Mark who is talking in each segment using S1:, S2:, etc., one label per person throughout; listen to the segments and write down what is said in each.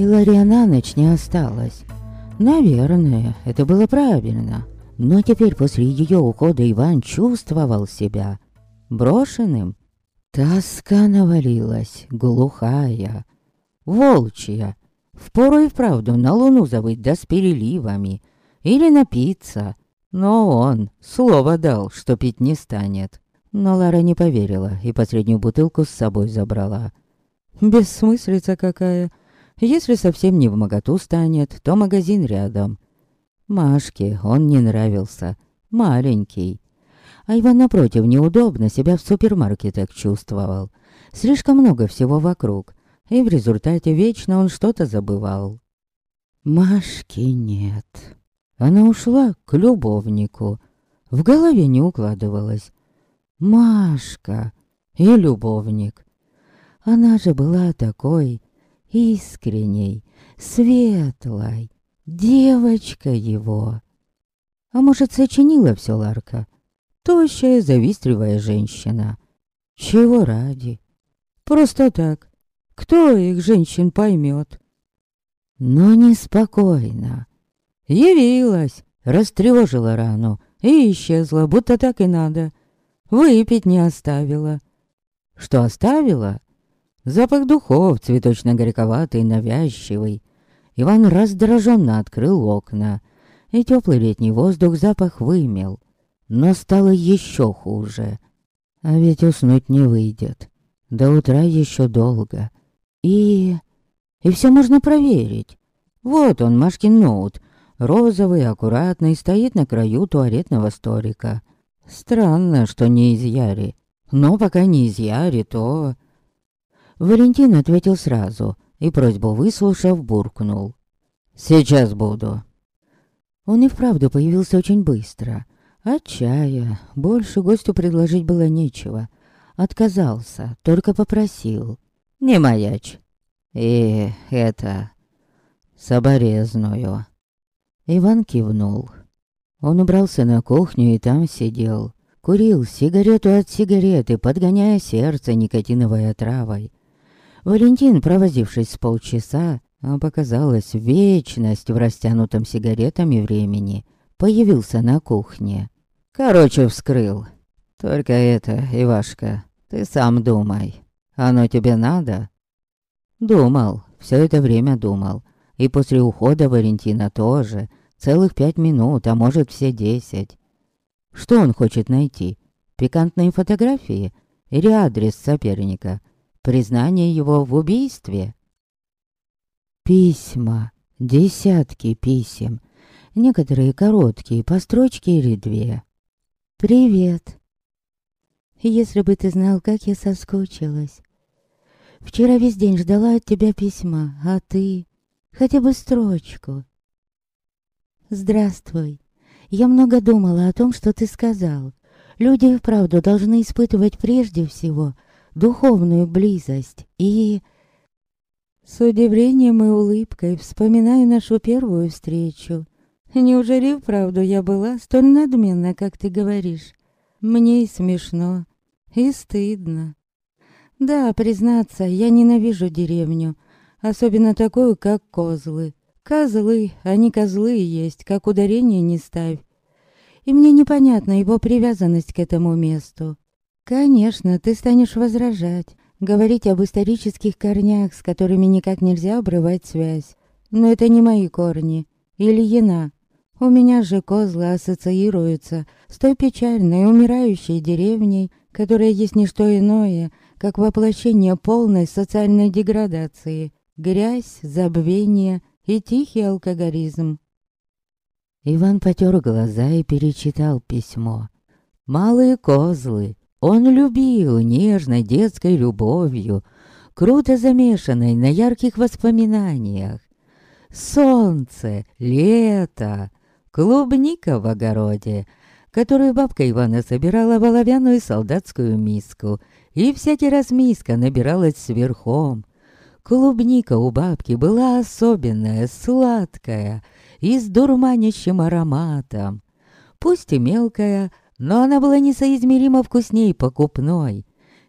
S1: И Лария на ночь не осталась. Наверное, это было правильно. Но теперь после ее ухода Иван чувствовал себя брошенным. Тоска навалилась, глухая, волчья. Впору и вправду на луну завыть да с переливами. Или напиться. Но он слово дал, что пить не станет. Но Лара не поверила и последнюю бутылку с собой забрала. Бессмыслица какая. Если совсем не в моготу станет, то магазин рядом. Машке он не нравился. Маленький. А Иван, напротив, неудобно себя в супермаркетах чувствовал. Слишком много всего вокруг. И в результате вечно он что-то забывал. Машки нет. Она ушла к любовнику. В голове не укладывалось. Машка и любовник. Она же была такой искренней, светлой, Девочка его. А может, сочинила все Ларка? Тощая, завистливая женщина. Чего ради? Просто так. Кто их, женщин, поймет? Но неспокойно. Явилась, растревожила рану и исчезла, будто так и надо. Выпить не оставила. Что оставила? Запах духов, цветочно-горьковатый, навязчивый. Иван раздраженно открыл окна, и теплый летний воздух запах вымел. Но стало еще хуже. А ведь уснуть не выйдет. До утра еще долго. И... И все можно проверить. Вот он, Машкин ноут. Розовый, аккуратный, стоит на краю туалетного столика. Странно, что не из Яри. Но пока не из Яри, то... Валентин ответил сразу и просьбу выслушав, буркнул. «Сейчас буду». Он и вправду появился очень быстро. От чая больше гостю предложить было нечего. Отказался, только попросил. «Не маячь». «И это... соболезную». Иван кивнул. Он убрался на кухню и там сидел. Курил сигарету от сигареты, подгоняя сердце никотиновой отравой. Валентин, провозившись с полчаса, а показалась вечность в растянутом сигаретами времени, появился на кухне. Короче, вскрыл. Только это, Ивашка, ты сам думай. Оно тебе надо? Думал, все это время думал. И после ухода Валентина тоже. Целых пять минут, а может все десять. Что он хочет найти? Пикантные фотографии? Или адрес соперника? Признание его в убийстве. Письма, десятки писем, некоторые короткие, по строчке или две. «Привет. Если бы ты знал, как я соскучилась. Вчера весь день ждала от тебя письма, а ты хотя бы строчку. Здравствуй. Я много думала о том, что ты сказал. Люди вправду должны испытывать прежде всего — духовную близость и... С удивлением и улыбкой вспоминаю нашу первую встречу. Неужели вправду я была столь надменна, как ты говоришь? Мне и смешно, и стыдно. Да, признаться, я ненавижу деревню, особенно такую, как козлы. Козлы, а не козлы есть, как ударение не ставь. И мне непонятна его привязанность к этому месту. Конечно, ты станешь возражать, говорить об исторических корнях, с которыми никак нельзя обрывать связь. Но это не мои корни. Ильина. У меня же козлы ассоциируются с той печальной, умирающей деревней, которая есть не что иное, как воплощение полной социальной деградации, грязь, забвение и тихий алкоголизм. Иван потер глаза и перечитал письмо. «Малые козлы, он любил нежной детской любовью, круто замешанной на ярких воспоминаниях. Солнце, лето, клубника в огороде, которую бабка Ивана собирала в оловянную солдатскую миску, и всякий раз миска набиралась сверхом. Клубника у бабки была особенная, сладкая и с дурманящим ароматом. Пусть и мелкая, но она была несоизмеримо вкусней покупной.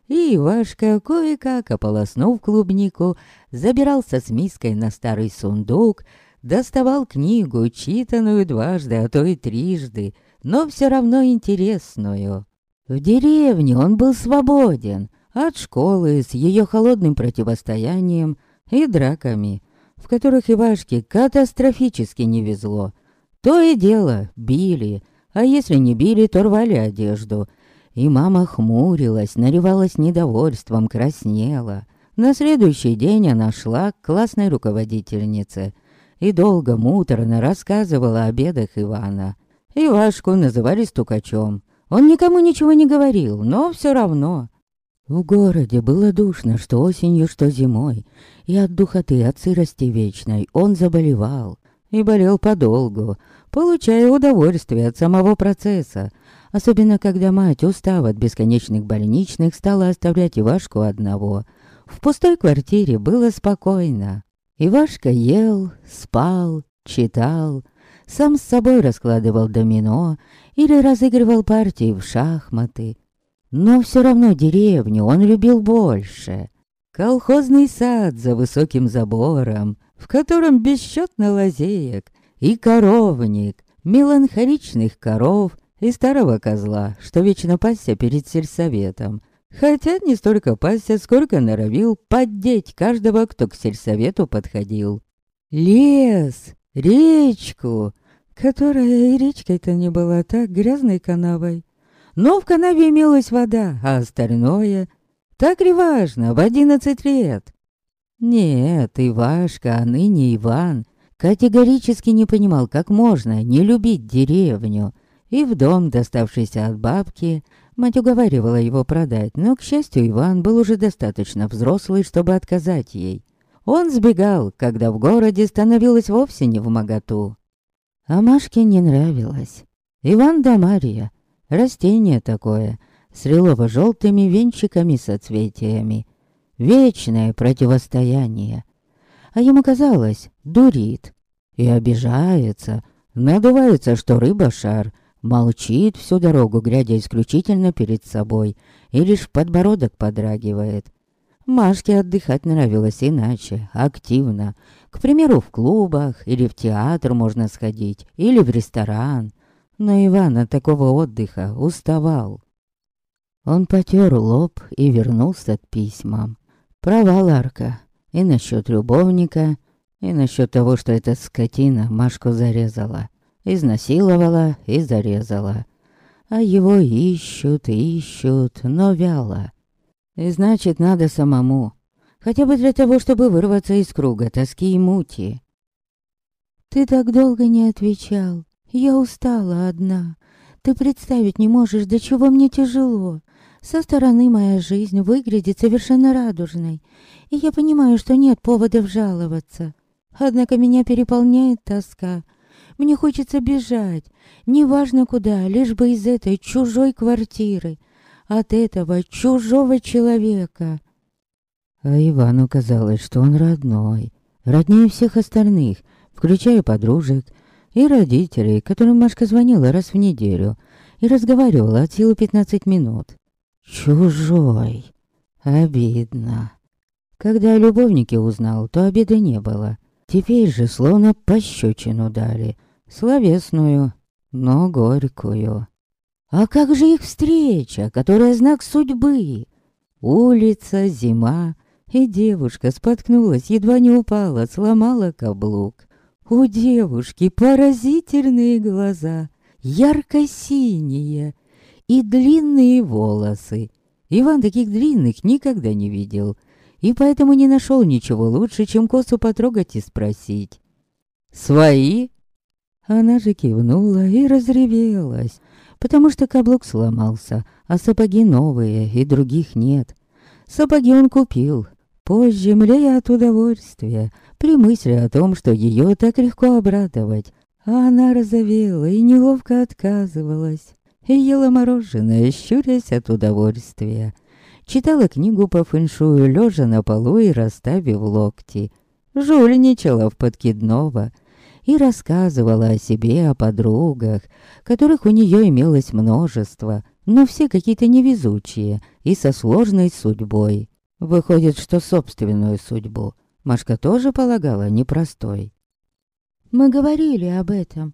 S1: И Ивашка, кое-как ополоснув клубнику, забирался с миской на старый сундук, доставал книгу, читанную дважды, а то и трижды, но все равно интересную. В деревне он был свободен от школы с ее холодным противостоянием и драками, в которых Ивашке катастрофически не везло. То и дело, били, а если не били, то рвали одежду — и мама хмурилась, наливалась недовольством, краснела. На следующий день она шла к классной руководительнице и долго муторно рассказывала о бедах Ивана. Ивашку называли стукачом. Он никому ничего не говорил, но все равно. В городе было душно, что осенью, что зимой, и от духоты, от сырости вечной он заболевал. И болел подолгу, получая удовольствие от самого процесса, Особенно, когда мать, устав от бесконечных больничных, стала оставлять Ивашку одного. В пустой квартире было спокойно. Ивашка ел, спал, читал, сам с собой раскладывал домино или разыгрывал партии в шахматы. Но все равно деревню он любил больше. Колхозный сад за высоким забором, в котором бесчетно лазеек, и коровник, меланхоличных коров, и старого козла, что вечно пасся перед сельсоветом. Хотя не столько пасся, сколько норовил поддеть каждого, кто к сельсовету подходил. Лес, речку, которая и речкой-то не была так грязной канавой. Но в канаве имелась вода, а остальное так ли важно в одиннадцать лет? Нет, Ивашка, а ныне Иван, категорически не понимал, как можно не любить деревню, и в дом, доставшийся от бабки, мать уговаривала его продать, но, к счастью, Иван был уже достаточно взрослый, чтобы отказать ей. Он сбегал, когда в городе становилось вовсе не в моготу. А Машке не нравилось. Иван да Мария, растение такое, с лилово-желтыми венчиками соцветиями. Вечное противостояние. А ему казалось, дурит. И обижается, надувается, что рыба-шар, Молчит всю дорогу, глядя исключительно перед собой, и лишь подбородок подрагивает. Машке отдыхать нравилось иначе, активно. К примеру, в клубах или в театр можно сходить, или в ресторан. Но Иван от такого отдыха уставал. Он потер лоб и вернулся к письмам. Права Ларка. И насчет любовника, и насчет того, что эта скотина Машку зарезала изнасиловала и зарезала. А его ищут, ищут, но вяло. И значит, надо самому. Хотя бы для того, чтобы вырваться из круга тоски и мути. Ты так долго не отвечал. Я устала одна. Ты представить не можешь, до чего мне тяжело. Со стороны моя жизнь выглядит совершенно радужной. И я понимаю, что нет поводов жаловаться. Однако меня переполняет тоска — мне хочется бежать, неважно куда, лишь бы из этой чужой квартиры, от этого чужого человека. А Ивану казалось, что он родной, роднее всех остальных, включая подружек и родителей, которым Машка звонила раз в неделю и разговаривала от силы пятнадцать минут. Чужой. Обидно. Когда о любовнике узнал, то обиды не было. Теперь же словно пощечину дали. Словесную, но горькую. А как же их встреча, которая знак судьбы? Улица, зима, и девушка споткнулась, едва не упала, сломала каблук. У девушки поразительные глаза, ярко-синие и длинные волосы. Иван таких длинных никогда не видел — и поэтому не нашел ничего лучше, чем косу потрогать и спросить. «Свои?» Она же кивнула и разревелась, потому что каблук сломался, а сапоги новые и других нет. Сапоги он купил, позже млея от удовольствия, при мысли о том, что ее так легко обрадовать. А она разовела и неловко отказывалась, и ела мороженое, щурясь от удовольствия. Читала книгу по фэншую, лежа на полу и расставив локти. Жульничала в подкидного и рассказывала о себе, о подругах, которых у нее имелось множество, но все какие-то невезучие и со сложной судьбой. Выходит, что собственную судьбу Машка тоже полагала непростой.
S2: Мы говорили об этом.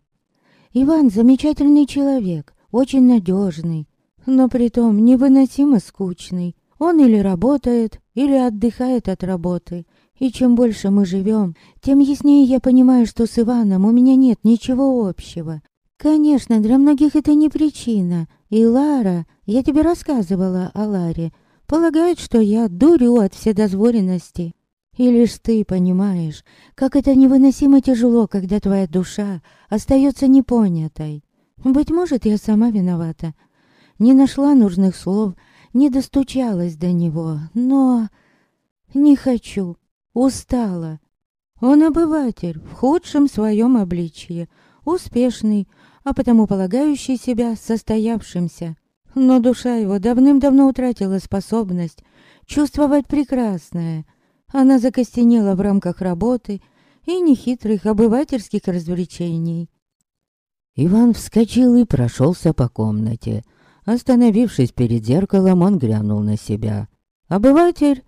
S2: Иван замечательный человек, очень надежный, но притом невыносимо скучный. Он или работает, или отдыхает от работы. И чем больше мы живем, тем яснее я понимаю, что с Иваном у меня нет ничего общего. Конечно, для многих это не причина. И Лара, я тебе рассказывала о Ларе, полагает, что я дурю от вседозволенности. И лишь ты понимаешь, как это невыносимо тяжело, когда твоя душа остается непонятой. Быть может, я сама виновата. Не нашла нужных слов, не достучалась до него, но... Не хочу, устала. Он обыватель в худшем своем обличье, успешный, а потому полагающий себя состоявшимся. Но душа его давным-давно утратила способность чувствовать прекрасное — она закостенела в рамках работы и нехитрых обывательских развлечений.
S1: Иван вскочил и прошелся по комнате. Остановившись перед зеркалом, он глянул на себя. «Обыватель?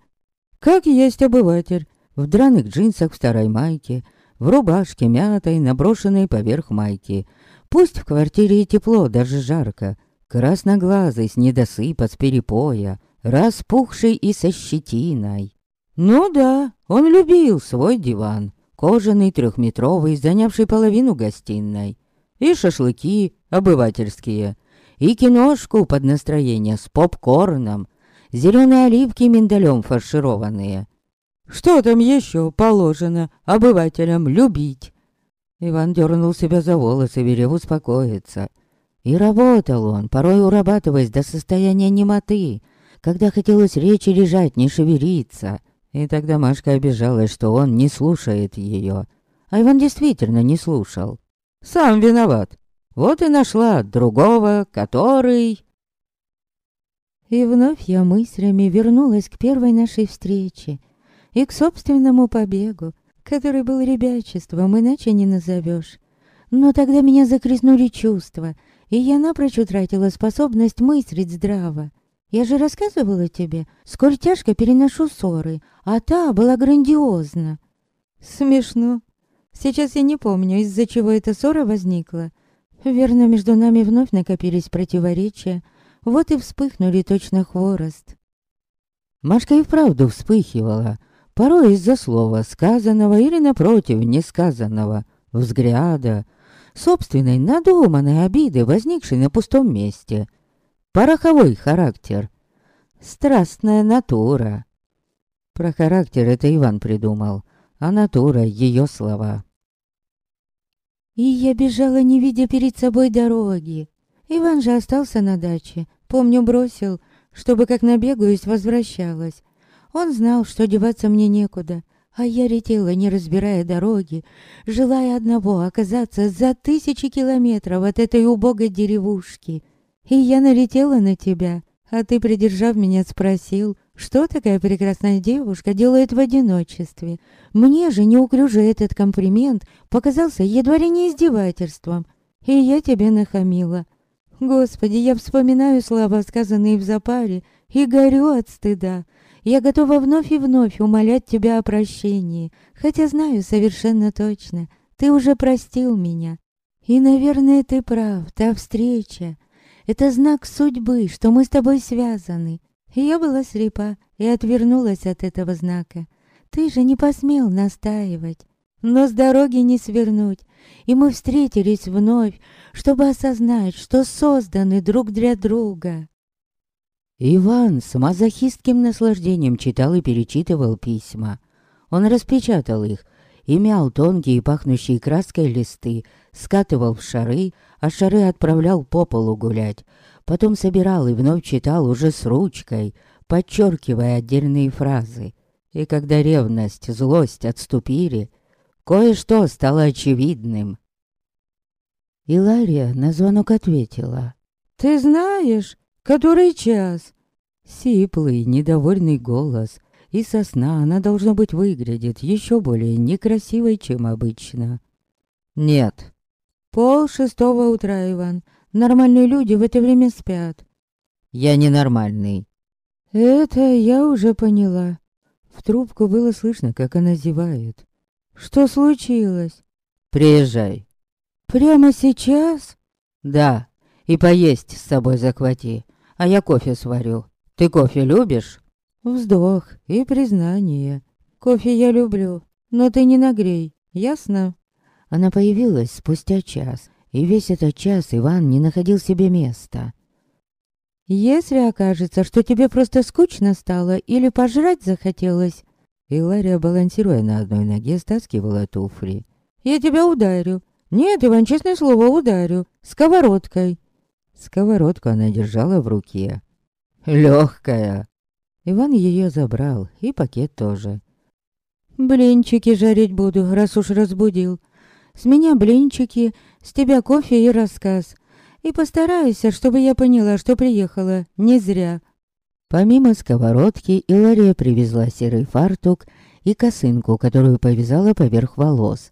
S1: Как есть обыватель. В драных джинсах в старой майке, в рубашке мятой, наброшенной поверх майки. Пусть в квартире и тепло, даже жарко. Красноглазый, с недосыпа, с перепоя, распухший и со щетиной. Ну да, он любил свой диван, кожаный трехметровый, занявший половину гостиной, и шашлыки обывательские, и киношку под настроение с попкорном, зеленые оливки миндалем фаршированные. Что там еще положено обывателям любить? Иван дернул себя за волосы, велев успокоиться. И работал он, порой урабатываясь до состояния немоты, когда хотелось речи лежать, не шевелиться — и тогда Машка обижалась, что он не слушает ее. А Иван действительно не слушал. Сам виноват. Вот и нашла другого, который...
S2: И вновь я мыслями вернулась к первой нашей встрече и к собственному побегу, который был ребячеством, иначе не назовешь. Но тогда меня закреснули чувства, и я напрочь утратила способность мыслить здраво. Я же рассказывала тебе, сколь тяжко переношу ссоры, а та была грандиозна. Смешно. Сейчас я не помню, из-за чего эта ссора возникла. Верно, между нами вновь накопились противоречия, вот и вспыхнули точно хворост.
S1: Машка и вправду вспыхивала, порой из-за слова сказанного или, напротив, несказанного, взгляда, собственной надуманной обиды, возникшей на пустом месте — Пороховой характер. Страстная натура. Про характер это Иван придумал, а натура — ее слова.
S2: И я бежала, не видя перед собой дороги. Иван же остался на даче. Помню, бросил, чтобы как набегаюсь, возвращалась. Он знал, что деваться мне некуда, а я летела, не разбирая дороги, желая одного оказаться за тысячи километров от этой убогой деревушки — и я налетела на тебя, а ты, придержав меня, спросил, что такая прекрасная девушка делает в одиночестве. Мне же неуклюже этот комплимент показался едва ли не издевательством, и я тебе нахамила. Господи, я вспоминаю слова, сказанные в запаре, и горю от стыда. Я готова вновь и вновь умолять тебя о прощении, хотя знаю совершенно точно, ты уже простил меня. И, наверное, ты прав, та встреча, это знак судьбы, что мы с тобой связаны. Я была слепа и отвернулась от этого знака. Ты же не посмел настаивать. Но с дороги не свернуть, и мы встретились вновь, чтобы осознать, что созданы друг для друга.
S1: Иван с мазохистским наслаждением читал и перечитывал письма. Он распечатал их и мял тонкие пахнущие краской листы, скатывал в шары, а шары отправлял по полу гулять. Потом собирал и вновь читал уже с ручкой, подчеркивая отдельные фразы. И когда ревность, злость отступили, кое-что стало очевидным. И Лария на звонок ответила.
S2: «Ты знаешь, который час?»
S1: Сиплый, недовольный голос. И сосна она, должно быть, выглядит еще более некрасивой, чем обычно. «Нет»,
S2: Пол шестого утра, Иван. Нормальные люди в это время спят.
S1: Я ненормальный.
S2: Это я уже поняла. В трубку было слышно, как она зевает. Что случилось?
S1: Приезжай.
S2: Прямо сейчас?
S1: Да, и поесть с собой захвати, а я кофе сварю. Ты кофе любишь?
S2: Вздох и признание. Кофе я люблю, но ты не нагрей, ясно?
S1: Она появилась спустя час, и весь этот час Иван не находил себе места.
S2: Если окажется, что тебе просто скучно стало или пожрать захотелось,
S1: и Лария, балансируя на одной ноге, стаскивала туфли.
S2: Я тебя ударю. Нет, Иван, честное слово, ударю. Сковородкой.
S1: Сковородку она держала в руке. Легкая. Иван ее забрал, и пакет тоже.
S2: Блинчики жарить буду, раз уж разбудил. С меня блинчики, с тебя кофе и рассказ. И постараюсь, чтобы я поняла, что приехала не зря.
S1: Помимо сковородки, Илария привезла серый фартук и косынку, которую повязала поверх волос.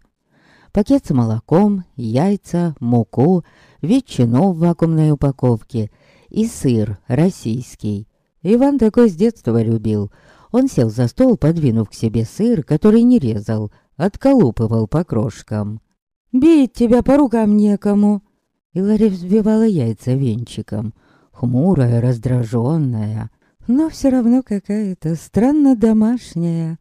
S1: Пакет с молоком, яйца, муку, ветчину в вакуумной упаковке и сыр российский. Иван такой с детства любил. Он сел за стол, подвинув к себе сыр, который не резал, отколупывал по крошкам.
S2: «Бить тебя по рукам некому!»
S1: И Ларри взбивала яйца венчиком, хмурая, раздраженная, но все равно какая-то странно домашняя.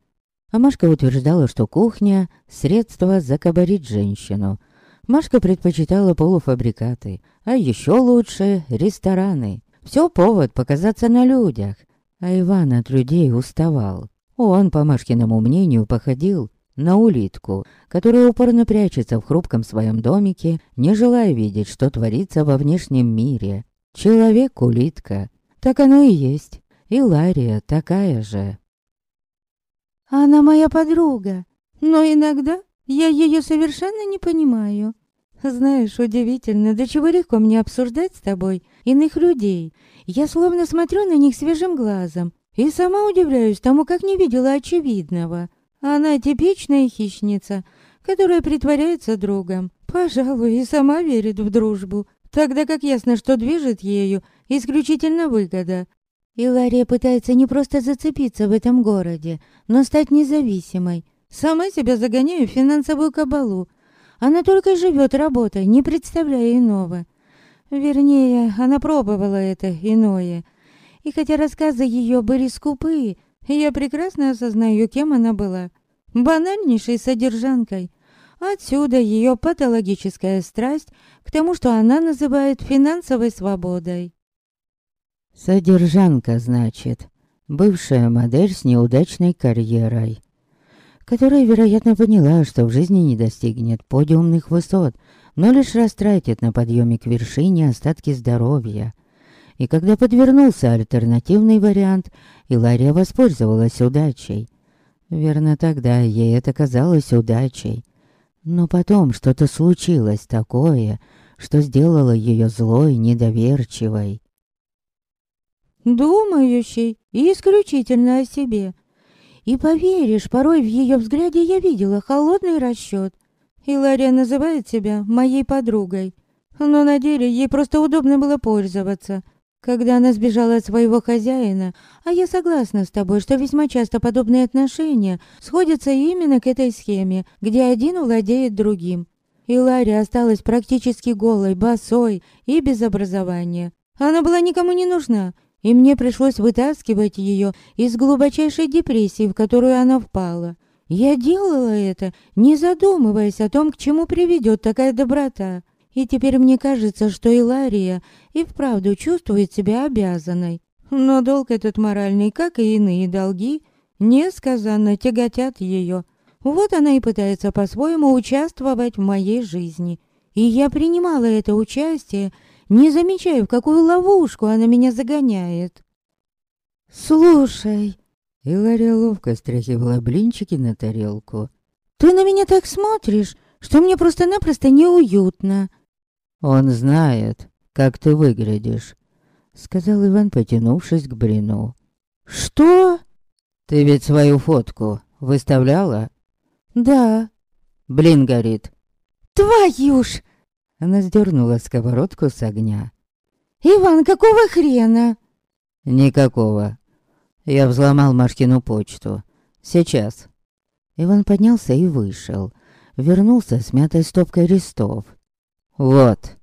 S1: А Машка утверждала, что кухня — средство закабарить женщину. Машка предпочитала полуфабрикаты, а еще лучше — рестораны. Все повод показаться на людях. А Иван от людей уставал. Он, по Машкиному мнению, походил на улитку, которая упорно прячется в хрупком своем домике, не желая видеть, что творится во внешнем мире. Человек-улитка. Так оно и есть. И Лария такая же.
S2: Она моя подруга, но иногда я ее совершенно не понимаю. Знаешь, удивительно, до чего легко мне обсуждать с тобой иных людей. Я словно смотрю на них свежим глазом и сама удивляюсь тому, как не видела очевидного. Она типичная хищница, которая притворяется другом. Пожалуй, и сама верит в дружбу, тогда как ясно, что движет ею исключительно выгода. И Лария пытается не просто зацепиться в этом городе, но стать независимой. Сама себя загоняю в финансовую кабалу. Она только живет работой, не представляя иного. Вернее, она пробовала это иное. И хотя рассказы ее были скупые, я прекрасно осознаю, кем она была. Банальнейшей содержанкой. Отсюда ее патологическая страсть к тому, что она называет финансовой свободой.
S1: Содержанка, значит. Бывшая модель с неудачной карьерой. Которая, вероятно, поняла, что в жизни не достигнет подиумных высот, но лишь растратит на подъеме к вершине остатки здоровья. И когда подвернулся альтернативный вариант, Илария воспользовалась удачей. Верно, тогда ей это казалось удачей. Но потом что-то случилось такое, что сделало ее злой, недоверчивой.
S2: Думающей и исключительно о себе. И поверишь, порой в ее взгляде я видела холодный расчет. Илария называет себя моей подругой. Но на деле ей просто удобно было пользоваться — когда она сбежала от своего хозяина, а я согласна с тобой, что весьма часто подобные отношения сходятся именно к этой схеме, где один владеет другим. И Ларри осталась практически голой, босой и без образования. Она была никому не нужна, и мне пришлось вытаскивать ее из глубочайшей депрессии, в которую она впала. Я делала это, не задумываясь о том, к чему приведет такая доброта. И теперь мне кажется, что Илария и вправду чувствует себя обязанной. Но долг этот моральный, как и иные долги, несказанно тяготят ее. Вот она и пытается по-своему участвовать в моей жизни. И я принимала это участие, не замечая, в какую ловушку она меня загоняет. «Слушай...»
S1: Илария ловко стряхивала блинчики на тарелку.
S2: «Ты на меня так смотришь, что мне просто-напросто неуютно.
S1: «Он знает, как ты выглядишь», — сказал Иван, потянувшись к Брину.
S2: «Что?»
S1: «Ты ведь свою фотку выставляла?»
S2: «Да».
S1: «Блин горит».
S2: «Твою ж!»
S1: Она сдернула сковородку с огня.
S2: «Иван, какого хрена?»
S1: Никакого. Я взломал Машкину почту. Сейчас. Иван поднялся и вышел. Вернулся с мятой стопкой листов. Вот.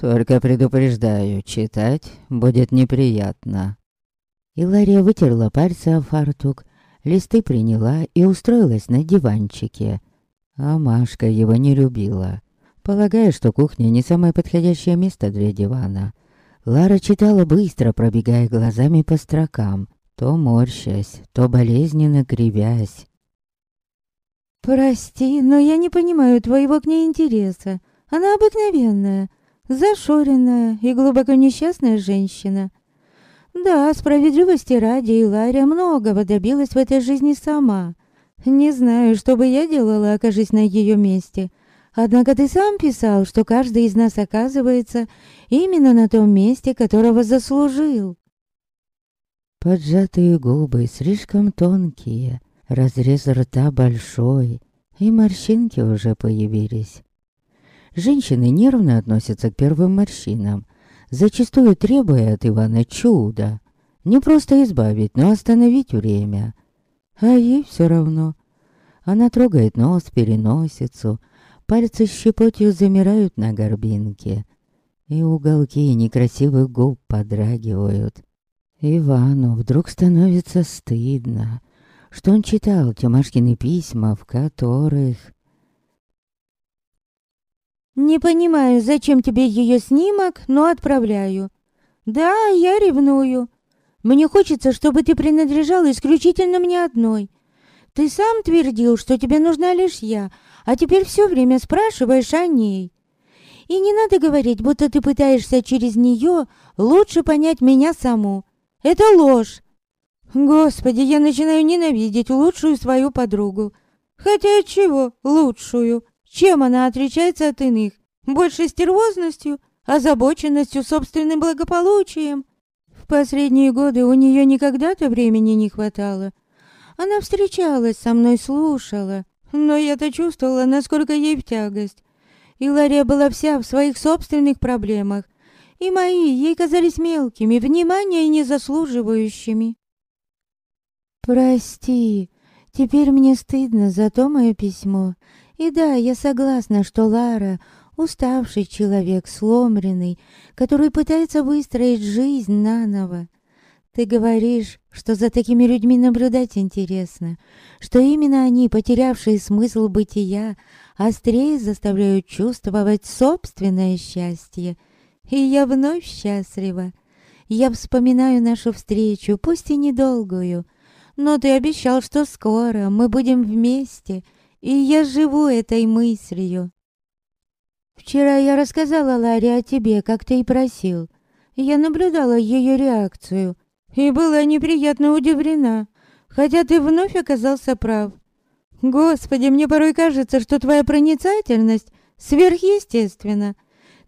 S1: Только предупреждаю, читать будет неприятно. И Лария вытерла пальцы о фартук, листы приняла и устроилась на диванчике. А Машка его не любила, полагая, что кухня не самое подходящее место для дивана. Лара читала быстро, пробегая глазами по строкам, то морщась, то болезненно кривясь.
S2: «Прости, но я не понимаю твоего к ней интереса. Она обыкновенная, зашоренная и глубоко несчастная женщина. Да, справедливости ради, Илария многого добилась в этой жизни сама. Не знаю, что бы я делала, окажись на ее месте. Однако ты сам писал, что каждый из нас оказывается именно на том месте, которого заслужил.
S1: Поджатые губы слишком тонкие, разрез рта большой, и морщинки уже появились. Женщины нервно относятся к первым морщинам, зачастую требуя от Ивана чуда. Не просто избавить, но остановить время. А ей все равно. Она трогает нос, переносицу, пальцы щепотью замирают на горбинке, и уголки некрасивых губ подрагивают. Ивану вдруг становится стыдно, что он читал Тимашкины письма, в которых
S2: «Не понимаю, зачем тебе ее снимок, но отправляю. Да, я ревную. Мне хочется, чтобы ты принадлежал исключительно мне одной. Ты сам твердил, что тебе нужна лишь я, а теперь все время спрашиваешь о ней. И не надо говорить, будто ты пытаешься через нее лучше понять меня саму. Это ложь. Господи, я начинаю ненавидеть лучшую свою подругу. Хотя от чего лучшую? Чем она отличается от иных? Больше стервозностью, озабоченностью собственным благополучием. В последние годы у нее никогда-то времени не хватало. Она встречалась со мной, слушала, но я-то чувствовала, насколько ей в тягость. И Лария была вся в своих собственных проблемах, и мои ей казались мелкими, внимания не заслуживающими. «Прости, теперь мне стыдно за то мое письмо. И да, я согласна, что Лара — уставший человек, сломленный, который пытается выстроить жизнь наново. Ты говоришь, что за такими людьми наблюдать интересно, что именно они, потерявшие смысл бытия, острее заставляют чувствовать собственное счастье. И я вновь счастлива. Я вспоминаю нашу встречу, пусть и недолгую, но ты обещал, что скоро мы будем вместе — и я живу этой мыслью. Вчера я рассказала Ларе о тебе, как ты и просил. Я наблюдала ее реакцию и была неприятно удивлена, хотя ты вновь оказался прав. Господи, мне порой кажется, что твоя проницательность сверхъестественна.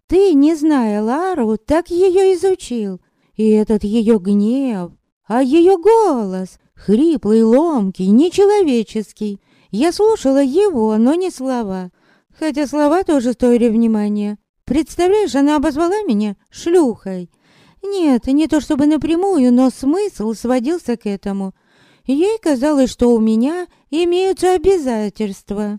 S2: Ты, не зная Лару, так ее изучил. И этот ее гнев, а ее голос, хриплый, ломкий, нечеловеческий, я слушала его, но не слова. Хотя слова тоже стоили внимания. Представляешь, она обозвала меня шлюхой. Нет, не то чтобы напрямую, но смысл сводился к этому. Ей казалось, что у меня имеются обязательства.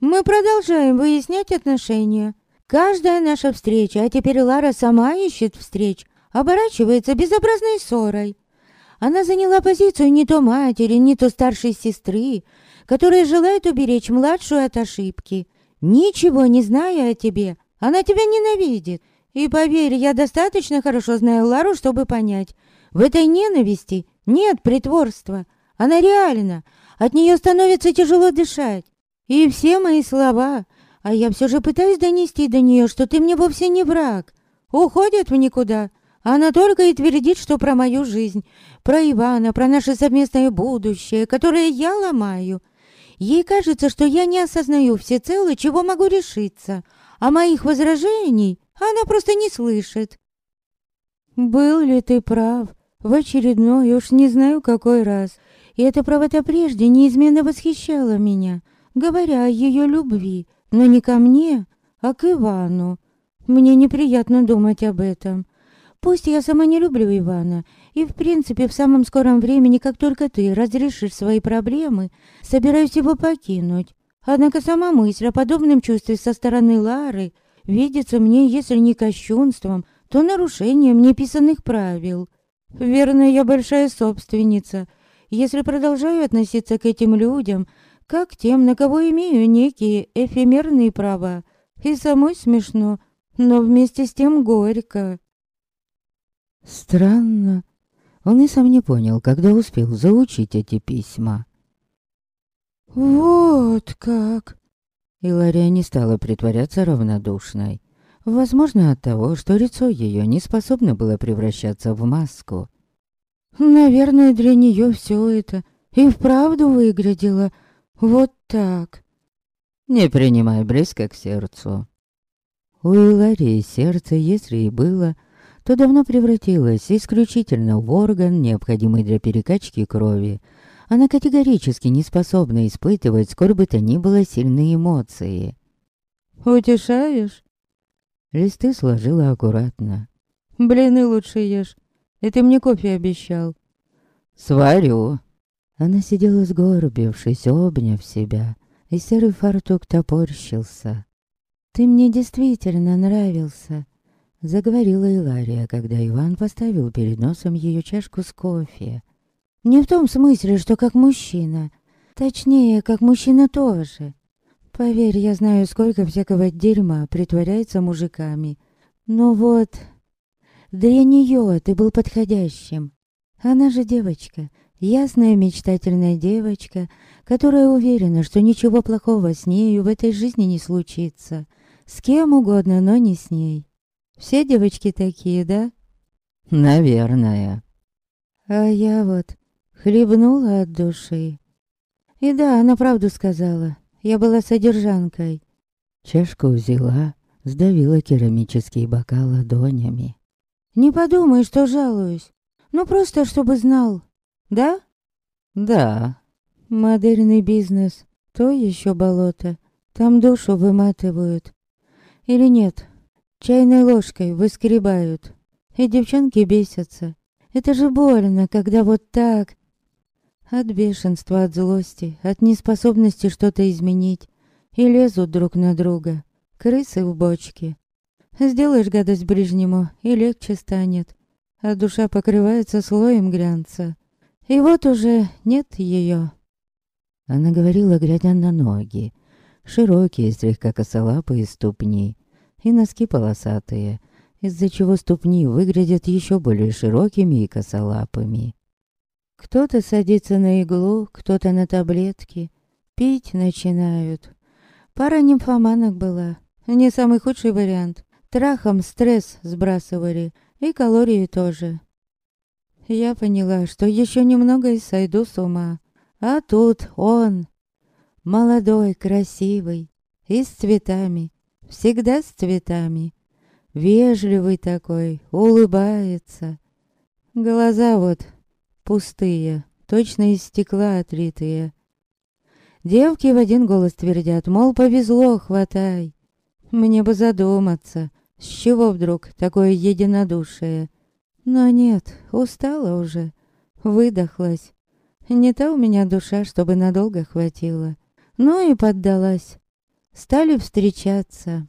S2: Мы продолжаем выяснять отношения. Каждая наша встреча, а теперь Лара сама ищет встреч, оборачивается безобразной ссорой. Она заняла позицию не то матери, не то старшей сестры, которая желает уберечь младшую от ошибки. Ничего не зная о тебе, она тебя ненавидит. И поверь, я достаточно хорошо знаю Лару, чтобы понять, в этой ненависти нет притворства. Она реальна, от нее становится тяжело дышать. И все мои слова, а я все же пытаюсь донести до нее, что ты мне вовсе не враг, уходят в никуда. Она только и твердит, что про мою жизнь, про Ивана, про наше совместное будущее, которое я ломаю. Ей кажется, что я не осознаю всецело, чего могу решиться, а моих возражений она просто не слышит. Был ли ты прав? В очередной, уж не знаю какой раз. И эта правота прежде неизменно восхищала меня, говоря о ее любви, но не ко мне, а к Ивану. Мне неприятно думать об этом. Пусть я сама не люблю Ивана, и в принципе в самом скором времени, как только ты разрешишь свои проблемы, собираюсь его покинуть. Однако сама мысль о подобном чувстве со стороны Лары видится мне, если не кощунством, то нарушением неписанных правил. Верно, я большая собственница. Если продолжаю относиться к этим людям, как тем, на кого имею некие эфемерные права, и самой смешно, но вместе с тем горько.
S1: Странно. Он и сам не понял, когда успел заучить эти письма.
S2: «Вот как!»
S1: Илария не стала притворяться равнодушной. Возможно, от того, что лицо ее не способно было превращаться в маску.
S2: Наверное, для нее все это и вправду выглядело вот так.
S1: Не принимай близко к сердцу. У Иларии сердце, если и было, то давно превратилось исключительно в орган, необходимый для перекачки крови. Она категорически не способна испытывать сколь бы то ни было сильные эмоции.
S2: «Утешаешь?»
S1: Листы сложила аккуратно.
S2: «Блины лучше ешь. И ты мне кофе обещал».
S1: «Сварю». Она сидела сгорбившись, обняв себя, и серый фартук топорщился.
S2: «Ты мне действительно нравился», — заговорила Илария, когда Иван поставил перед носом ее чашку с кофе. «Не в том смысле, что как мужчина. Точнее, как мужчина тоже. Поверь, я знаю, сколько всякого дерьма притворяется мужиками. Но вот... Для нее ты был подходящим. Она же девочка, ясная мечтательная девочка, которая уверена, что ничего плохого с нею в этой жизни не случится. С кем угодно, но не с ней. Все девочки такие, да?
S1: Наверное.
S2: А я вот хлебнула от души. И да, она правду сказала. Я была содержанкой.
S1: Чашку взяла, сдавила керамический бокал ладонями.
S2: Не подумай, что жалуюсь. Ну просто, чтобы знал. Да?
S1: Да.
S2: Модельный бизнес. То еще болото. Там душу выматывают. Или нет, чайной ложкой выскребают. И девчонки бесятся. Это же больно, когда вот так. От бешенства, от злости, от неспособности что-то изменить. И лезут друг на друга. Крысы в бочке. Сделаешь гадость ближнему, и легче станет. А душа покрывается слоем глянца. И вот уже нет ее.
S1: Она говорила, глядя на ноги. Широкие, слегка косолапые ступни и носки полосатые, из-за чего ступни выглядят еще более широкими и косолапыми.
S2: Кто-то садится на иглу, кто-то на таблетки. Пить начинают. Пара нимфоманок была. Не самый худший вариант. Трахом стресс сбрасывали. И калории тоже. Я поняла, что еще немного и сойду с ума. А тут он. Молодой, красивый. И с цветами. Всегда с цветами. Вежливый такой, улыбается. Глаза вот пустые, точно из стекла отлитые. Девки в один голос твердят, мол, повезло, хватай. Мне бы задуматься, с чего вдруг такое единодушие. Но нет, устала уже, выдохлась. Не та у меня душа, чтобы надолго хватило. Ну и поддалась. Стали встречаться.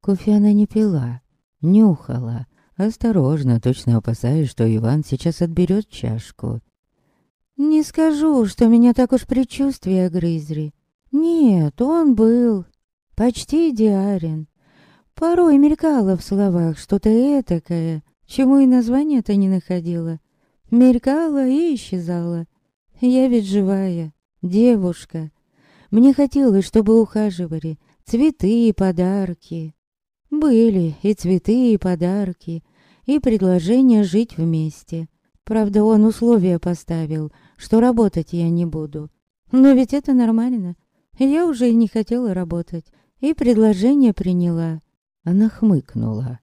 S1: Кофе она не пила, нюхала, осторожно, точно опасаясь, что Иван сейчас отберет чашку.
S2: Не скажу, что меня так уж предчувствия грызли. Нет, он был почти идеален. Порой мелькало в словах что-то этакое, чему и название-то не находила. Мелькала и исчезала. Я ведь живая, девушка. Мне хотелось, чтобы ухаживали, цветы и подарки. Были и цветы, и подарки, и предложение жить вместе. Правда, он условия поставил, что работать я не буду. Но ведь это нормально. Я уже и не хотела работать, и предложение приняла.
S1: Она хмыкнула.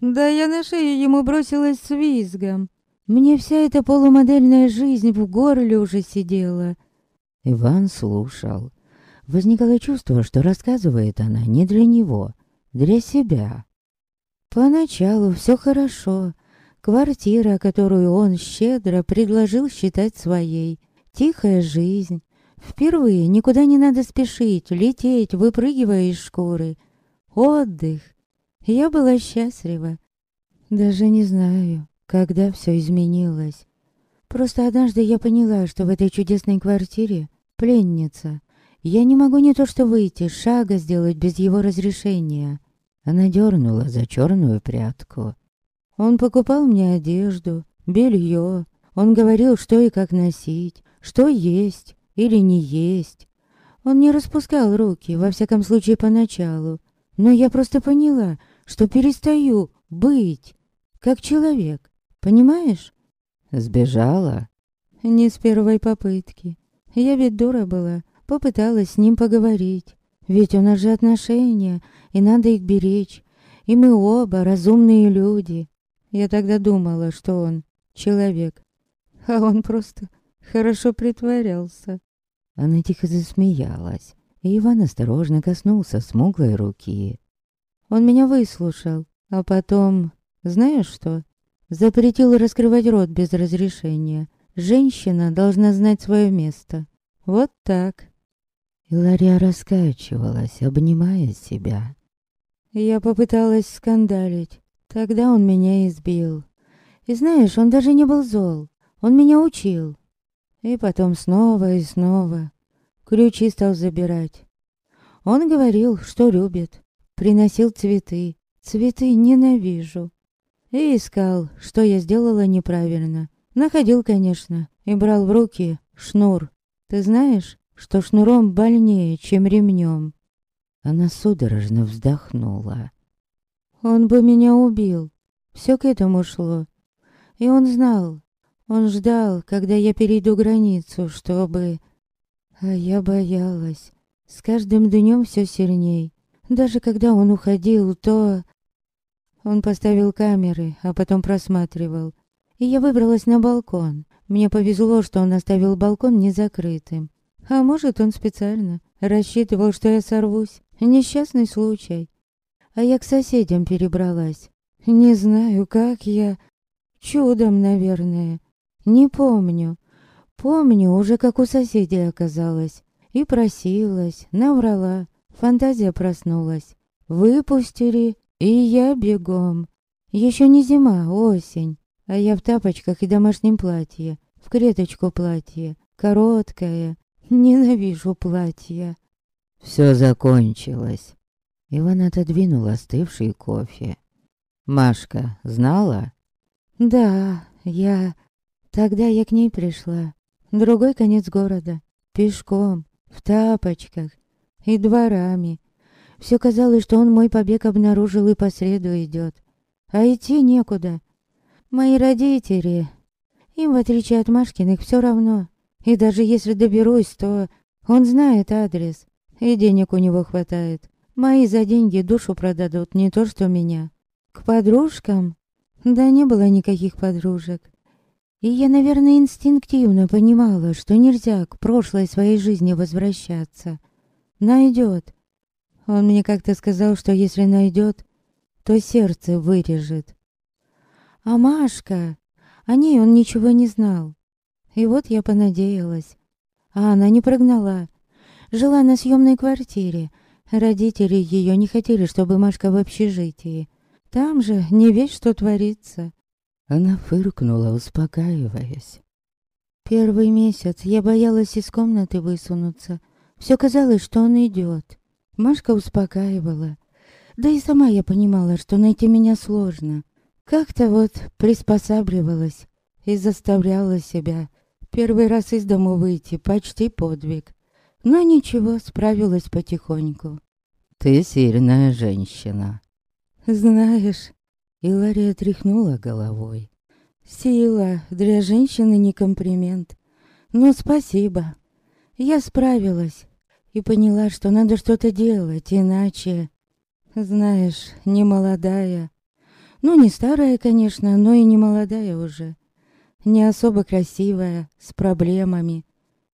S2: Да я на шею ему бросилась с визгом. Мне вся эта полумодельная жизнь в горле уже сидела.
S1: Иван слушал. Возникало чувство, что рассказывает она не для него, для себя.
S2: Поначалу все хорошо. Квартира, которую он щедро предложил считать своей. Тихая жизнь. Впервые никуда не надо спешить, лететь, выпрыгивая из шкуры. Отдых. Я была счастлива. Даже не знаю, когда все изменилось. Просто однажды я поняла, что в этой чудесной квартире пленница. Я не могу не то что выйти, шага сделать без его разрешения.
S1: Она дернула за черную прядку.
S2: Он покупал мне одежду, белье. Он говорил, что и как носить, что есть или не есть. Он не распускал руки, во всяком случае поначалу. Но я просто поняла, что перестаю быть как человек, понимаешь?
S1: Сбежала?
S2: Не с первой попытки. Я ведь дура была, попыталась с ним поговорить. Ведь у нас же отношения, и надо их беречь. И мы оба разумные люди. Я тогда думала, что он человек. А он просто хорошо притворялся.
S1: Она тихо засмеялась, и Иван осторожно коснулся смуглой руки.
S2: Он меня выслушал, а потом... Знаешь что? Запретил раскрывать рот без разрешения. Женщина должна знать свое место. Вот так.
S1: Илария раскачивалась, обнимая себя.
S2: Я попыталась скандалить. Тогда он меня избил. И знаешь, он даже не был зол. Он меня учил. И потом снова и снова. Ключи стал забирать. Он говорил, что любит. Приносил цветы. Цветы ненавижу. И искал, что я сделала неправильно. Находил, конечно, и брал в руки шнур. Ты знаешь, что шнуром больнее, чем ремнем.
S1: Она судорожно вздохнула.
S2: Он бы меня убил. Все к этому шло. И он знал. Он ждал, когда я перейду границу, чтобы... А я боялась. С каждым днем все сильней. Даже когда он уходил, то... Он поставил камеры, а потом просматривал. И я выбралась на балкон. Мне повезло, что он оставил балкон незакрытым. А может, он специально рассчитывал, что я сорвусь. Несчастный случай. А я к соседям перебралась. Не знаю, как я... Чудом, наверное. Не помню. Помню уже, как у соседей оказалась. И просилась, наврала. Фантазия проснулась. Выпустили, и я бегом. Еще не зима, осень. А я в тапочках и домашнем платье. В клеточку платье. Короткое. Ненавижу платья.
S1: Все закончилось. Иван отодвинул остывший кофе. Машка знала?
S2: Да, я... Тогда я к ней пришла. Другой конец города. Пешком, в тапочках и дворами. Все казалось, что он мой побег обнаружил и по среду идет. А идти некуда. Мои родители... Им, в отличие от Машкиных, все равно. И даже если доберусь, то он знает адрес. И денег у него хватает. Мои за деньги душу продадут, не то что меня. К подружкам? Да не было никаких подружек. И я, наверное, инстинктивно понимала, что нельзя к прошлой своей жизни возвращаться. Найдет. Он мне как-то сказал, что если найдет, то сердце вырежет. А Машка, о ней он ничего не знал. И вот я понадеялась. А она не прогнала. Жила на съемной квартире. Родители ее не хотели, чтобы Машка в общежитии. Там же не весь что творится.
S1: Она фыркнула, успокаиваясь.
S2: Первый месяц я боялась из комнаты высунуться. Все казалось, что он идет. Машка успокаивала. Да и сама я понимала, что найти меня сложно. Как-то вот приспосабливалась и заставляла себя. Первый раз из дому выйти почти подвиг. Но ничего, справилась потихоньку.
S1: Ты сильная женщина.
S2: Знаешь, Илария тряхнула головой. Сила для женщины не комплимент. Ну, спасибо. Я справилась и поняла, что надо что-то делать, иначе... Знаешь, не молодая. Ну, не старая, конечно, но и не молодая уже. Не особо красивая, с проблемами.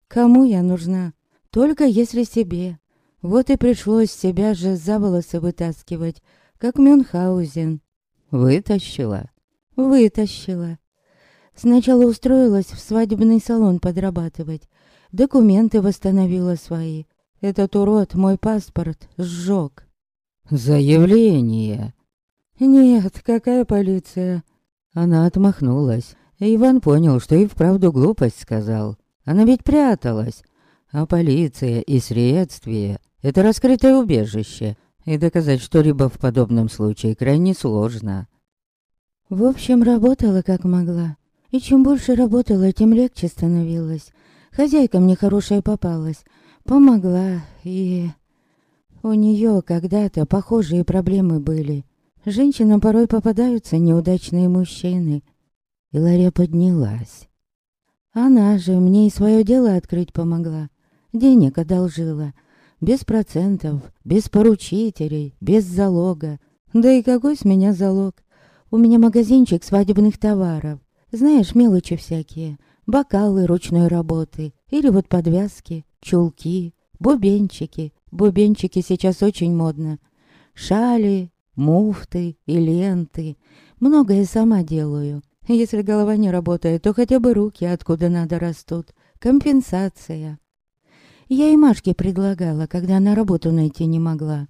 S2: Кому я нужна? Только если себе. Вот и пришлось себя же за волосы вытаскивать, как Мюнхгаузен.
S1: Вытащила?
S2: Вытащила. Сначала устроилась в свадебный салон подрабатывать. Документы восстановила свои. Этот урод мой паспорт сжег.
S1: Заявление.
S2: Нет, какая полиция?
S1: Она отмахнулась. Иван понял, что и вправду глупость сказал. Она ведь пряталась. А полиция и следствие — это раскрытое убежище. И доказать что-либо в подобном случае крайне сложно.
S2: В общем, работала как могла. И чем больше работала, тем легче становилось. Хозяйка мне хорошая попалась. Помогла и... У нее когда-то похожие проблемы были. Женщинам порой попадаются неудачные мужчины.
S1: И Ларя поднялась.
S2: Она же мне и свое дело открыть помогла. Денег одолжила. Без процентов, без поручителей, без залога. Да и какой с меня залог? У меня магазинчик свадебных товаров. Знаешь, мелочи всякие. Бокалы ручной работы. Или вот подвязки, чулки, бубенчики. Бубенчики сейчас очень модно. Шали, муфты и ленты. Многое сама делаю. Если голова не работает, то хотя бы руки откуда надо растут. Компенсация. Я и Машке предлагала, когда она работу найти не могла.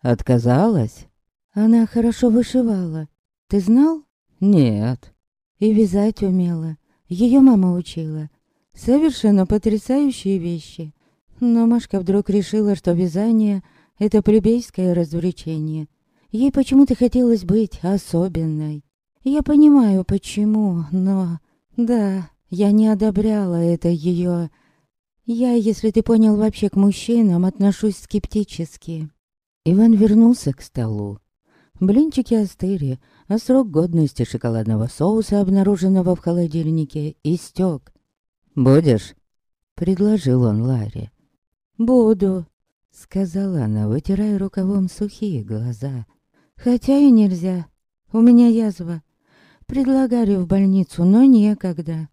S1: Отказалась?
S2: Она хорошо вышивала. Ты знал?
S1: Нет.
S2: И вязать умела. Ее мама учила. Совершенно потрясающие вещи. Но Машка вдруг решила, что вязание — это плебейское развлечение. Ей почему-то хотелось быть особенной. Я понимаю, почему, но... Да, я не одобряла это ее... Я, если ты понял, вообще к мужчинам отношусь скептически.
S1: Иван вернулся к столу. Блинчики остыли, а срок годности шоколадного соуса, обнаруженного в холодильнике, истек. «Будешь?» — предложил он Ларе.
S2: «Буду», —
S1: сказала она, вытирая рукавом сухие глаза.
S2: «Хотя и нельзя. У меня язва. Предлагали в больницу, но некогда».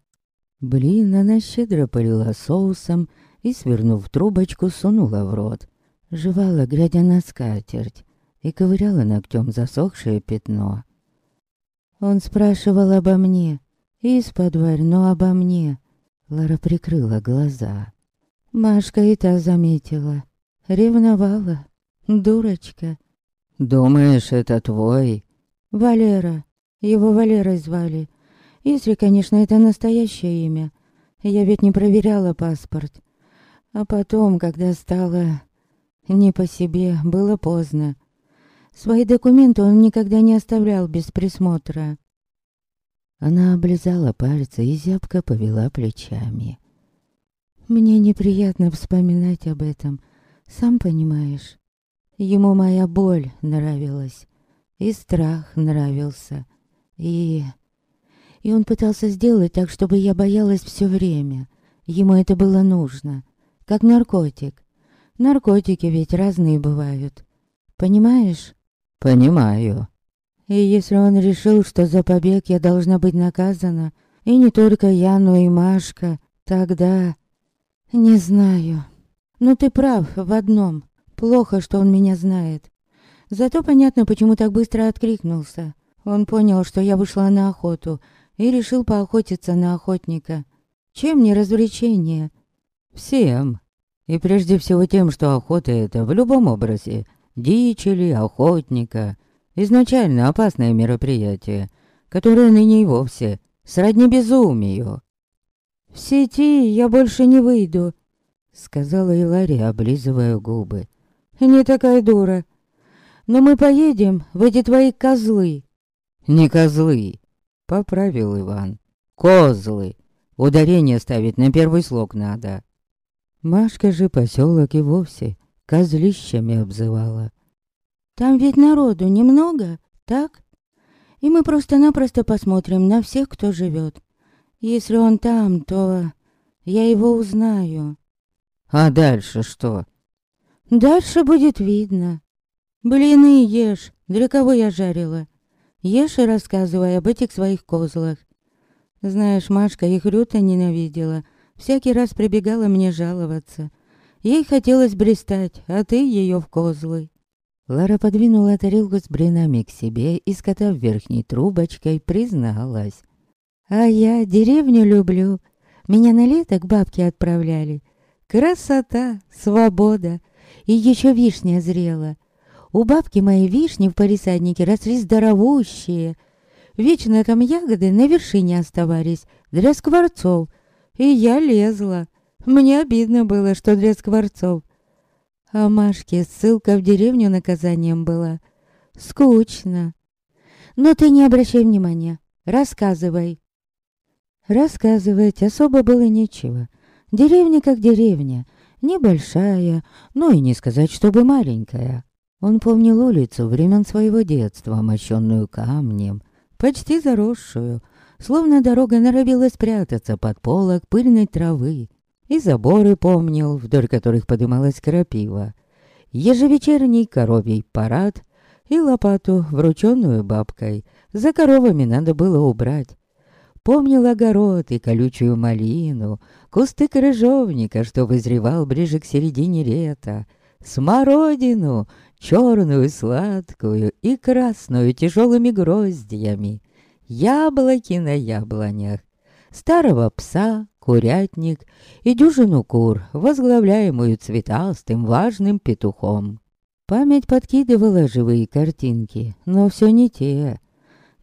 S1: Блин, она щедро полила соусом и, свернув трубочку, сунула в рот. Жевала, глядя на скатерть, и ковыряла ногтем засохшее пятно.
S2: Он спрашивал обо мне, из-под но обо мне.
S1: Лара прикрыла глаза.
S2: Машка и та заметила. Ревновала. Дурочка.
S1: «Думаешь, это твой?»
S2: «Валера. Его Валерой звали. Если, конечно, это настоящее имя. Я ведь не проверяла паспорт. А потом, когда стало не по себе, было поздно. Свои документы он никогда не оставлял без присмотра.
S1: Она облизала пальцы и зябко повела плечами.
S2: Мне неприятно вспоминать об этом, сам понимаешь. Ему моя боль нравилась, и страх нравился, и... И он пытался сделать так, чтобы я боялась все время. Ему это было нужно, как наркотик. Наркотики ведь разные бывают. Понимаешь?
S1: Понимаю.
S2: И если он решил, что за побег я должна быть наказана, и не только я, но и Машка, тогда... Не знаю. Но ты прав в одном. Плохо, что он меня знает. Зато понятно, почему так быстро откликнулся. Он понял, что я вышла на охоту, и решил поохотиться на охотника. Чем не развлечение?
S1: Всем. И прежде всего тем, что охота это в любом образе. Дичь или охотника. Изначально опасное мероприятие, которое ныне и вовсе сродни безумию.
S2: «В сети я больше не выйду», — сказала
S1: Илари, облизывая губы.
S2: «Не такая дура. Но мы поедем в эти твои козлы».
S1: «Не козлы», — поправил Иван. «Козлы. Ударение ставить на первый слог надо». Машка же поселок и вовсе козлищами обзывала.
S2: «Там ведь народу немного, так? И мы просто-напросто посмотрим на всех, кто живет. Если он там, то я его узнаю.
S1: А дальше что?
S2: Дальше будет видно. Блины ешь, для кого я жарила. Ешь и рассказывай об этих своих козлах. Знаешь, Машка их люто ненавидела. Всякий раз прибегала мне жаловаться. Ей хотелось блистать, а ты ее в козлы.
S1: Лара подвинула тарелку с блинами к себе и, скотав верхней трубочкой, призналась.
S2: «А я деревню люблю. Меня на лето к бабке отправляли. Красота, свобода. И еще вишня зрела. У бабки моей вишни в палисаднике росли здоровущие. Вечно там ягоды на вершине оставались, для скворцов. И я лезла. Мне обидно было, что для скворцов. А Машке ссылка в деревню наказанием была. Скучно. Но ты не обращай внимания. Рассказывай. Рассказывать особо было нечего. Деревня как деревня. Небольшая, но и не сказать, чтобы маленькая. Он помнил улицу времен своего детства, мощенную камнем, почти заросшую, словно дорога норовила спрятаться под полок пыльной травы. И заборы помнил, вдоль которых подымалась крапива. Ежевечерний коровий парад и лопату, врученную бабкой. За коровами надо было убрать. Помнил огород и колючую малину, кусты крыжовника, что вызревал ближе к середине лета, смородину, черную сладкую и красную тяжелыми гроздьями, яблоки на яблонях, старого пса, курятник и дюжину кур, возглавляемую цветастым важным петухом. Память подкидывала живые картинки, но все не те.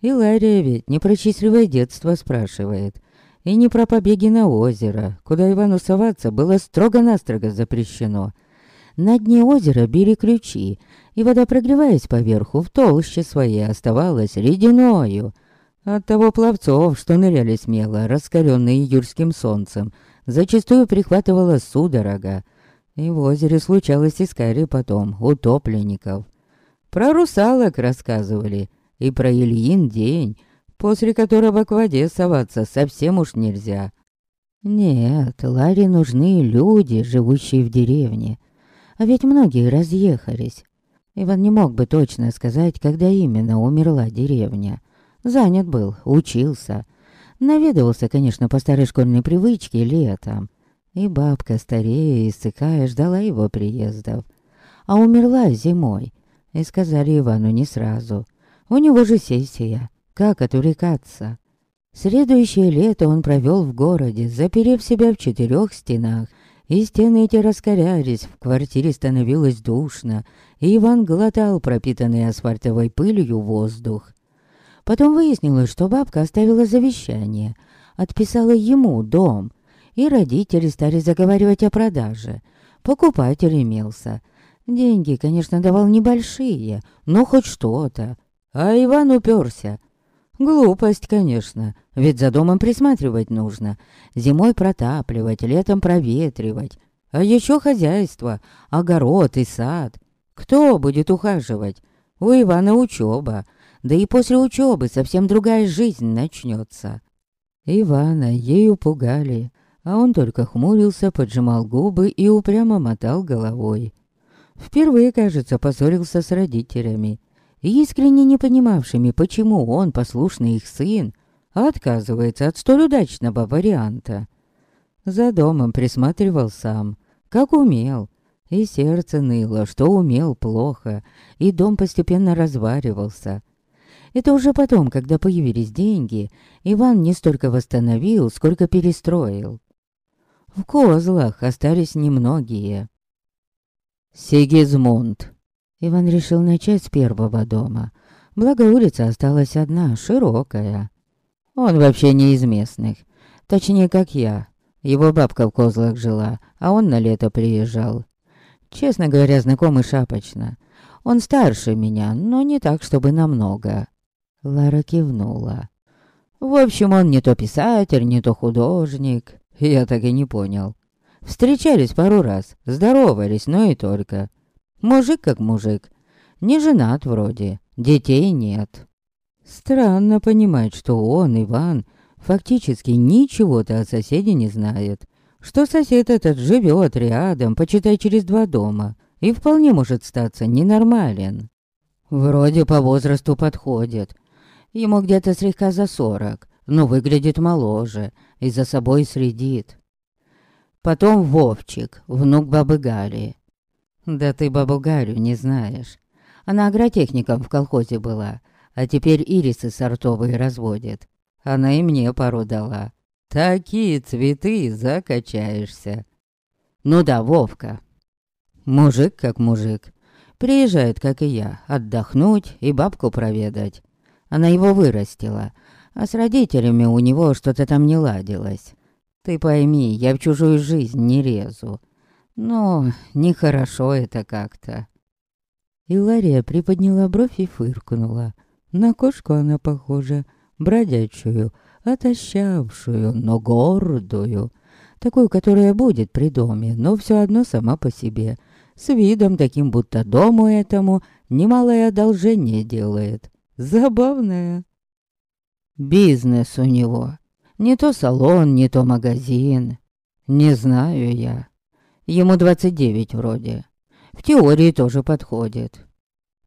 S2: И Лария ведь не про счастливое детство спрашивает, и не про побеги на озеро, куда Ивану соваться было строго-настрого запрещено. На дне озера били ключи, и вода, прогреваясь поверху, в толще своей оставалась ледяною. От того пловцов, что ныряли смело, раскаленные июльским солнцем, зачастую прихватывала судорога. И в озере случалось искали потом утопленников. Про русалок рассказывали, и про Ильин день, после которого к воде соваться совсем уж нельзя. Нет, Ларе нужны люди, живущие в деревне. А ведь многие разъехались. Иван не мог бы точно сказать, когда именно умерла деревня. Занят был, учился. Наведывался, конечно, по старой школьной привычке летом. И бабка, старея и ссыкая, ждала его приездов. А умерла зимой. И сказали Ивану не сразу. У него же сессия. Как отвлекаться? Следующее лето он провел в городе, заперев себя в четырех стенах. И стены эти раскорялись, в квартире становилось душно, и Иван глотал пропитанный асфальтовой пылью воздух. Потом выяснилось, что бабка оставила завещание, отписала ему дом, и родители стали заговаривать о продаже. Покупатель имелся. Деньги, конечно, давал небольшие, но хоть что-то. А Иван уперся. Глупость, конечно, ведь за домом присматривать нужно. Зимой протапливать, летом проветривать. А еще хозяйство, огород и сад. Кто будет ухаживать? У Ивана учеба. Да и после учебы совсем другая жизнь начнется. Ивана ею пугали, а он только хмурился, поджимал губы и упрямо мотал головой. Впервые, кажется, поссорился с родителями искренне не понимавшими, почему он, послушный их сын, отказывается от столь удачного варианта. За домом присматривал сам, как умел, и сердце ныло, что умел плохо, и дом постепенно разваривался. Это уже потом, когда появились деньги, Иван не столько восстановил, сколько перестроил. В козлах остались немногие. Сигизмунд Иван решил начать с первого дома. Благо улица осталась одна, широкая. Он вообще не из местных. Точнее, как я. Его бабка в козлах жила, а он на лето приезжал. Честно говоря, знакомый шапочно. Он старше меня, но не так, чтобы намного. Лара кивнула. В общем, он не то писатель, не то художник. Я так и не понял. Встречались пару раз, здоровались, но и только. Мужик как мужик. Не женат вроде, детей нет. Странно понимать, что он, Иван, фактически ничего-то о соседе не знает. Что сосед этот живет рядом, почитай через два дома, и вполне может статься ненормален. Вроде по возрасту подходит. Ему где-то слегка за сорок, но выглядит моложе и за собой следит. Потом Вовчик, внук бабы Гали. Да ты бабу Гарю не знаешь.
S1: Она агротехником в колхозе была, а теперь ирисы сортовые разводит. Она и мне пару дала. Такие цветы закачаешься. Ну да, Вовка. Мужик как мужик. Приезжает, как и я, отдохнуть и бабку проведать. Она его вырастила, а с родителями у него что-то там не ладилось. Ты пойми, я в чужую жизнь не резу. Но нехорошо это как-то.
S2: И Лария приподняла бровь и фыркнула. На кошку она похожа, бродячую, отощавшую, но гордую. Такую, которая будет при доме, но все одно сама по себе. С видом таким, будто дому этому немалое одолжение делает. Забавная.
S1: Бизнес у него. Не то салон, не то магазин. Не знаю я. Ему 29 вроде. В теории тоже подходит.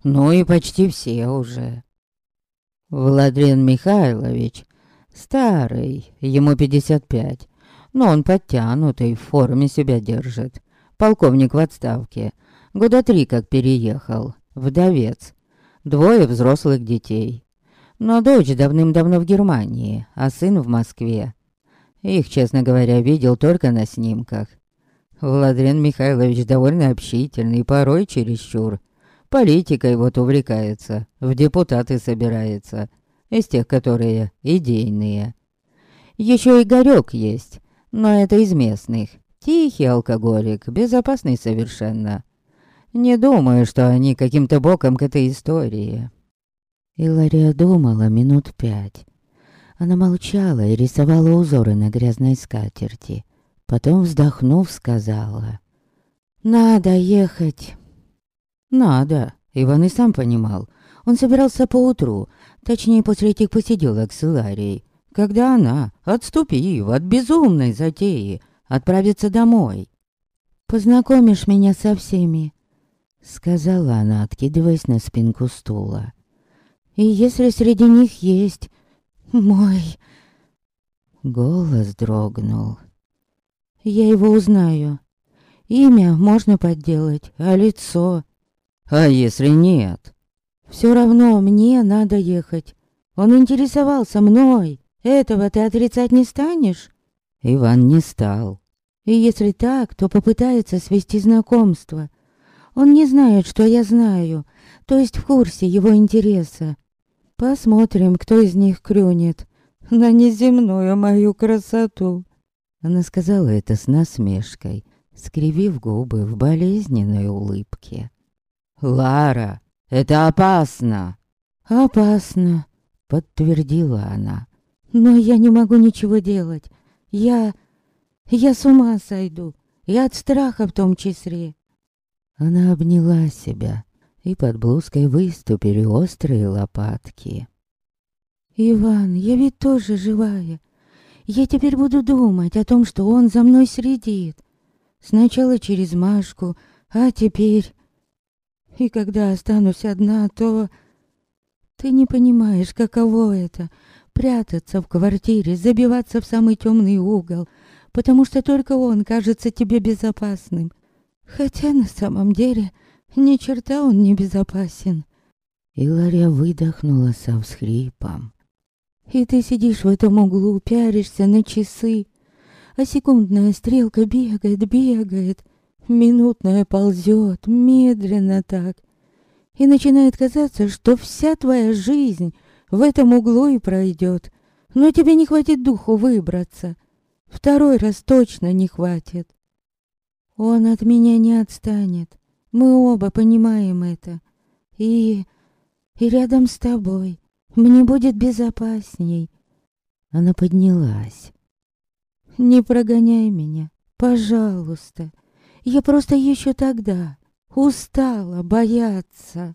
S1: Ну и почти все уже. Владлен Михайлович старый, ему 55, но он подтянутый, в форме себя держит. Полковник в отставке, года три как переехал, вдовец. Двое взрослых детей. Но дочь давным-давно в Германии, а сын в Москве. Их, честно говоря, видел только на снимках. Владлен Михайлович довольно общительный, порой чересчур. Политикой вот увлекается, в депутаты собирается. Из тех, которые идейные. Еще Игорёк есть, но это из местных. Тихий алкоголик, безопасный совершенно. Не думаю, что они каким-то боком к этой истории.
S2: Илария думала минут пять. Она молчала и рисовала узоры на грязной скатерти. Потом, вздохнув, сказала. «Надо ехать».
S1: «Надо». Иван и сам понимал. Он собирался поутру, точнее после этих посиделок с Иларией, когда она, отступив от безумной затеи, отправится домой.
S2: «Познакомишь меня со всеми», — сказала она, откидываясь на спинку стула. «И если среди них есть мой...» Голос дрогнул. Я его узнаю. Имя можно подделать, а лицо...
S1: А если нет?
S2: Все равно мне надо ехать. Он интересовался мной. Этого ты отрицать не станешь?
S1: Иван не стал.
S2: И если так, то попытается свести знакомство. Он не знает, что я знаю, то есть в курсе его интереса. Посмотрим, кто из них крюнет на неземную мою красоту.
S1: Она сказала это с насмешкой, скривив губы в болезненной улыбке. «Лара, это опасно!»
S2: «Опасно», — подтвердила она. «Но я не могу ничего делать. Я... я с ума сойду. И от страха в том числе».
S1: Она обняла себя, и под блузкой выступили острые лопатки.
S2: «Иван, я ведь тоже живая. Я теперь буду думать о том, что он за мной следит. Сначала через Машку, а теперь... И когда останусь одна, то... Ты не понимаешь, каково это — прятаться в квартире, забиваться в самый темный угол, потому что только он кажется тебе безопасным. Хотя на самом деле ни черта он не безопасен.
S1: И Лария выдохнула со всхрипом.
S2: И ты сидишь в этом углу, пяришься на часы, а секундная стрелка бегает, бегает, минутная ползет, медленно так. И начинает казаться, что вся твоя жизнь в этом углу и пройдет, но тебе не хватит духу выбраться. Второй раз точно не хватит. Он от меня не отстанет. Мы оба понимаем это. И... и рядом с тобой мне будет безопасней. Она поднялась. Не прогоняй меня, пожалуйста. Я просто еще тогда устала бояться.